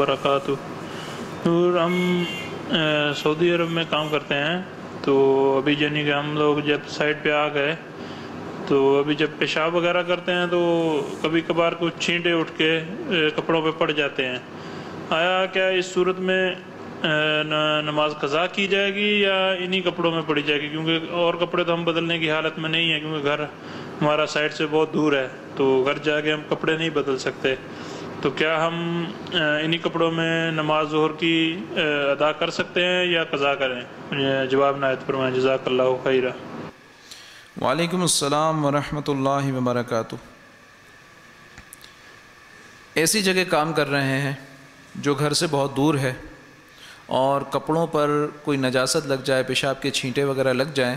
برکاتہ اور ہم سعودی عرب میں کام کرتے ہیں، تو ابھی یعنی کہ ہم لوگ جب سائٹ پہ آ گئے، تو ابھی جب پیشاب وغیرہ کرتے ہیں، تو کبھی کبھار کچھ چھینٹے اٹھ کے کپڑوں پہ پڑ جاتے ہیں۔ آیا کیا اس صورت میں نماز قضا کی جائے گی یا انہی کپڑوں میں پڑی جائے گی؟ کیونکہ اور کپڑے تو ہم بدلنے کی حالت میں نہیں ہیں، کیونکہ گھر ہمارا سائٹ سے بہت دور ہے، تو گھر جا کے ہم کپڑے نہیں بدل سکتے۔ تو کیا ہم انہی کپڑوں میں نماز ظہر کی ادا کر سکتے ہیں یا قضا کریں؟ جواب نایت فرمائیں جزاک اللہ خیرہ وعلیکم السلام ورحمۃ اللہ وبرکاتہ۔ ایسی جگہ کام کر رہے ہیں جو گھر سے بہت دور ہے اور کپڑوں پر کوئی نجاست لگ جائے، پیشاب کے چھینٹے وغیرہ لگ جائیں،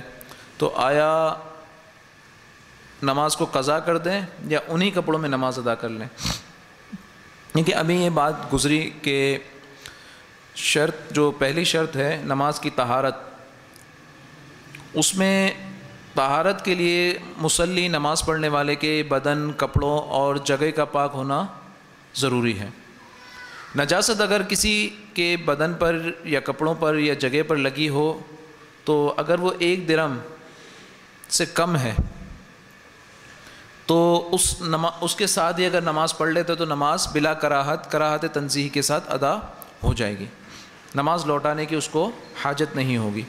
تو آیا نماز کو قضا کر دیں یا انہی کپڑوں میں نماز ادا کر لیں؟ یعنی کیونکہ ابھی یہ بات گزری کہ شرط جو پہلی شرط ہے نماز کی طہارت، اس میں طہارت کے لیے مسلی نماز پڑھنے والے کے بدن، کپڑوں اور جگہ کا پاک ہونا ضروری ہے۔ نجاست اگر کسی کے بدن پر یا کپڑوں پر یا جگہ پر لگی ہو تو اگر وہ ایک درم سے کم ہے تو اس نما، اس کے ساتھ ہی اگر نماز پڑھ لیتے تو نماز بلا کراہت کراہت تنظیح کے ساتھ ادا ہو جائے گی۔ نماز لوٹانے کی اس کو حاجت نہیں ہوگی۔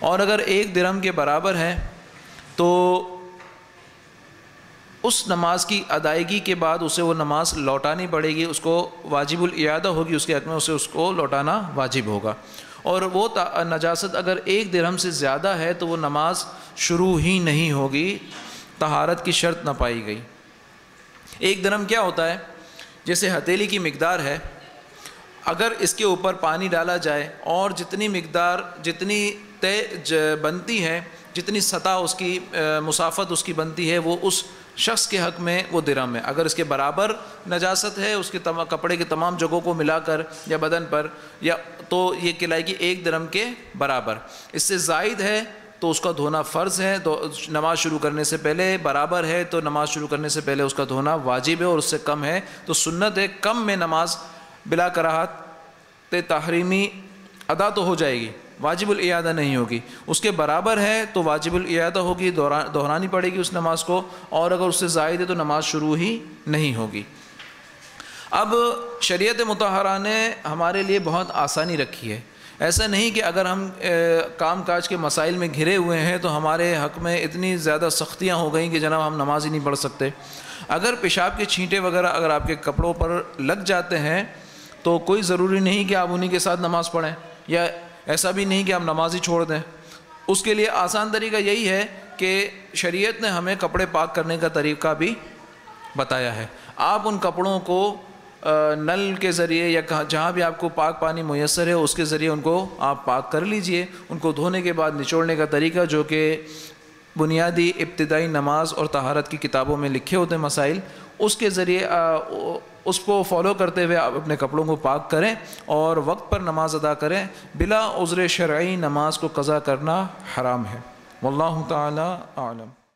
اور اگر ایک درم کے برابر ہے تو اس نماز کی ادائیگی کے بعد اسے وہ نماز لوٹانی پڑے گی، اس کو واجب الیادہ ہوگی، اس کے حق میں اسے اس کو لوٹانا واجب ہوگا۔ اور وہ نجاست اگر ایک درہم سے زیادہ ہے تو وہ نماز شروع ہی نہیں ہوگی۔ طہارت کی شرط نہ پائی گئی۔ ایک درم کیا ہوتا ہے؟ جیسے ہتیلی کی مقدار ہے، اگر اس کے اوپر پانی ڈالا جائے اور جتنی مقدار، جتنی طے بنتی ہے، جتنی سطح اس کی مسافت اس کی بنتی ہے، وہ اس شخص کے حق میں، وہ درم ہے۔ اگر اس کے برابر نجاست ہے، اس کے کپڑے کے تمام جگہوں کو ملا کر یا بدن پر، یا تو یہ کلائے گی ایک درم کے برابر۔ اس سے زائد ہے تو اس کا دھونا فرض ہے تو نماز شروع کرنے سے پہلے برابر ہے، تو نماز شروع کرنے سے پہلے اس کا دھونا واجب ہے اور اس سے کم ہے۔ تو سنت ہے، کم میں نماز بلا کراہت تحریمی ادا تو ہو جائے گی، واجب الیادہ نہیں ہوگی۔ اس کے برابر ہے تو واجب الیادہ ہوگی دہرانی پڑے گی اس نماز کو، اور اگر اس سے زائد ہے تو نماز شروع ہی نہیں ہوگی۔ اب شریعت متحرہ نے ہمارے لیے بہت آسانی رکھی ہے۔ ایسا نہیں کہ اگر ہم کام کاج کے مسائل میں گھرے ہوئے ہیں تو ہمارے حق میں اتنی زیادہ سختیاں ہو گئیں کہ جناب ہم نماز ہی نہیں پڑھ سکتے۔ اگر پیشاب کے چھینٹے وغیرہ اگر آپ کے کپڑوں پر لگ جاتے ہیں تو کوئی ضروری نہیں کہ آپ انہی کے ساتھ نماز پڑھیں یا ایسا بھی نہیں کہ ہم نماز ہی چھوڑ دیں۔ اس کے لیے آسان طریقہ یہی ہے کہ شریعت نے ہمیں کپڑے پاک کرنے کا طریقہ بھی بتایا ہے۔ آپ ان کپڑوں کو نل کے ذریعے یا جہاں بھی آپ کو پاک پانی میسر ہے، اس کے ذریعے ان کو آپ پاک کر لیجیے۔ ان کو دھونے کے بعد نچوڑنے کا طریقہ جو کہ بنیادی ابتدائی نماز اور طہارت کی کتابوں میں لکھے ہوتے ہیں مسائل، اس کے ذریعے اس کو فالو کرتے ہوئے آپ اپنے کپڑوں کو پاک کریں اور وقت پر نماز ادا کریں۔ بلا عذر شرعی نماز کو قضا کرنا حرام ہے۔ واللہ تعالی عالم